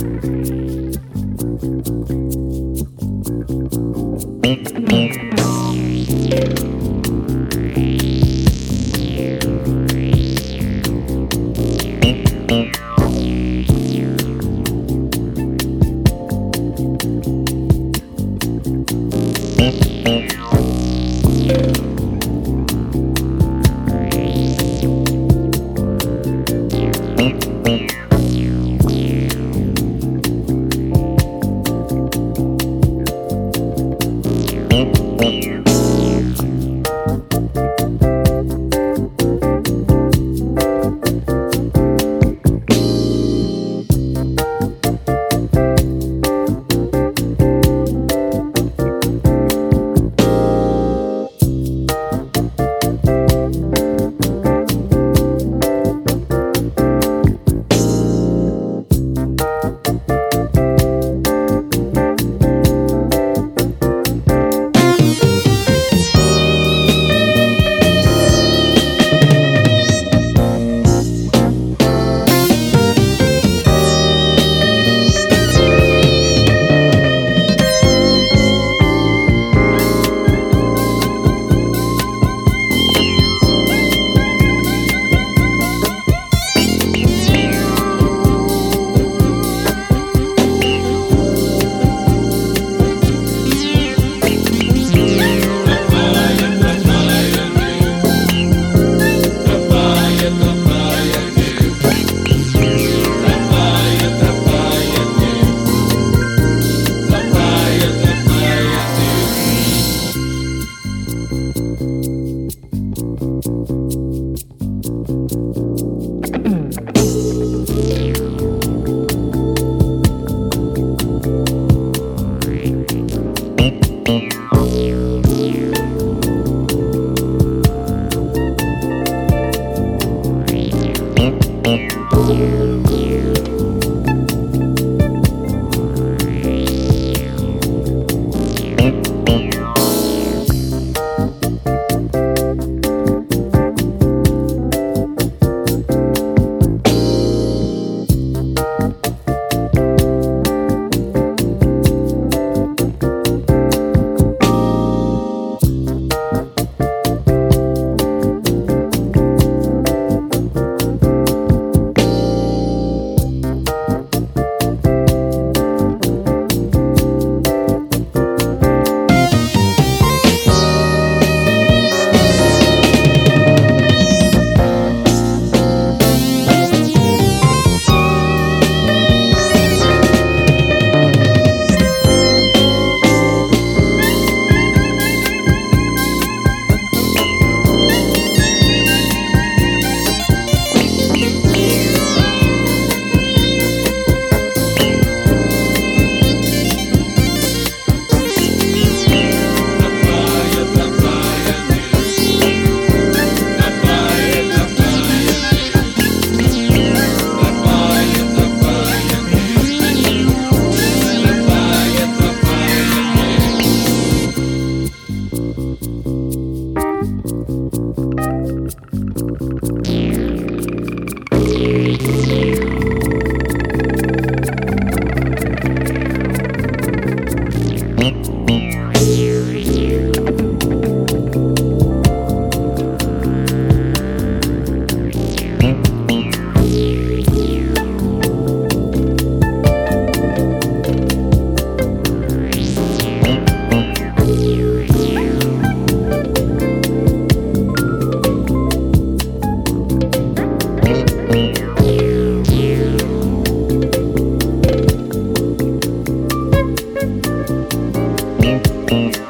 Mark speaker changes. Speaker 1: Mm-hmm. thank you 嗯。